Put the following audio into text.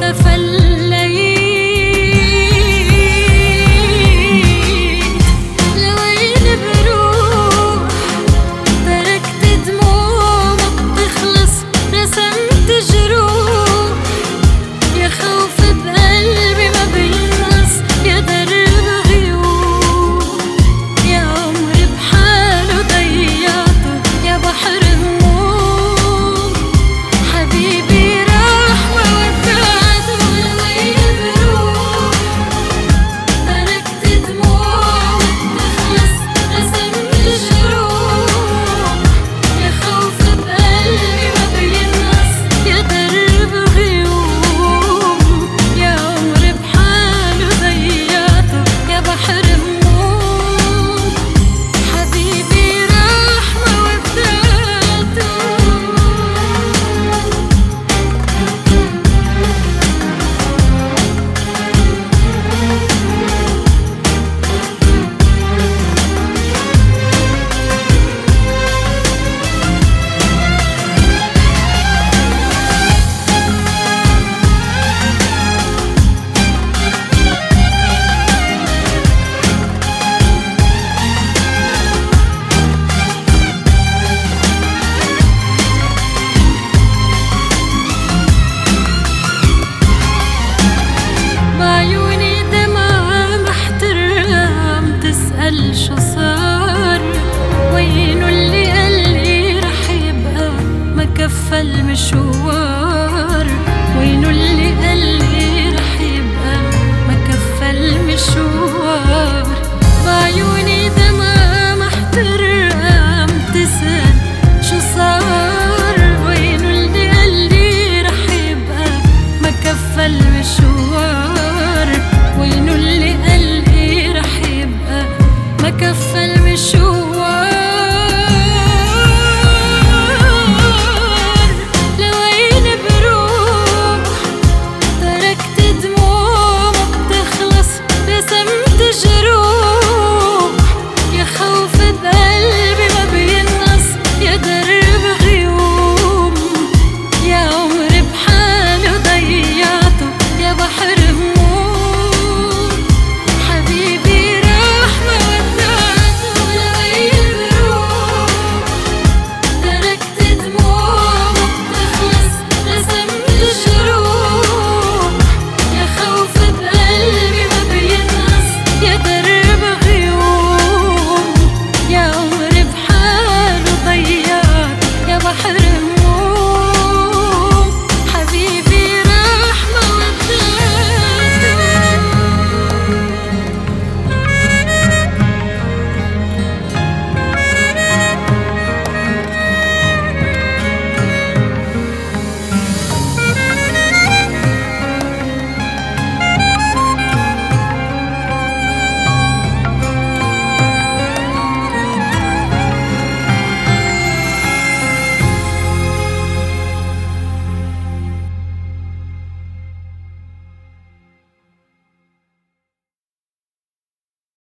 تفلت الزوار وينو اللي قال لي رح يبقى؟ ما كفى المشوار.